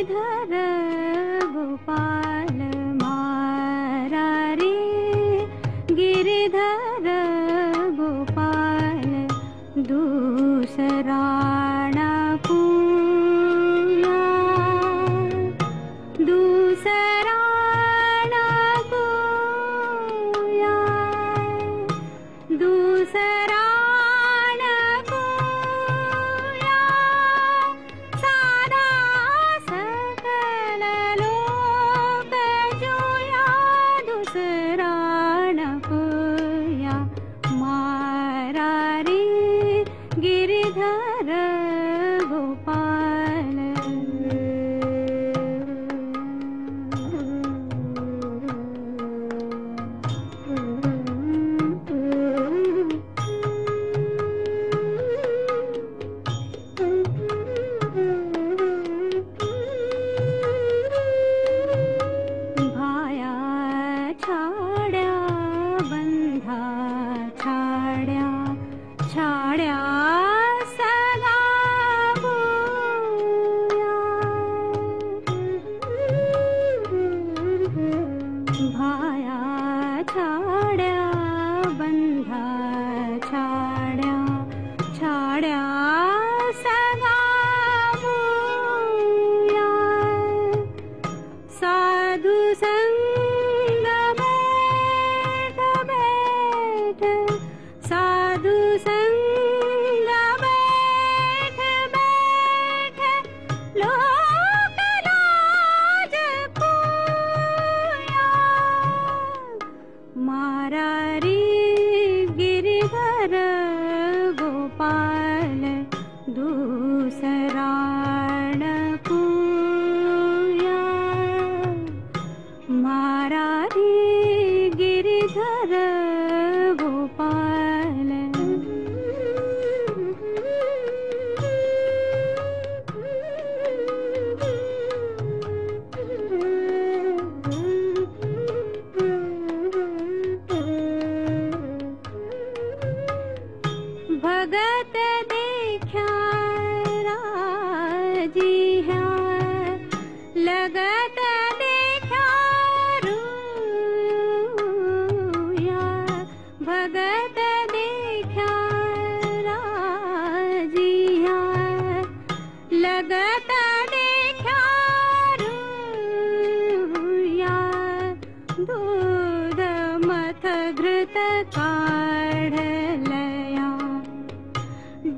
श्रीधर गोपाल मा गिरिधर गोपाल दूसरा Gopal. छा गोपाल दू भगत देख्या जिया लगत दीक्षा भगत देख्या जिया लगत घृत का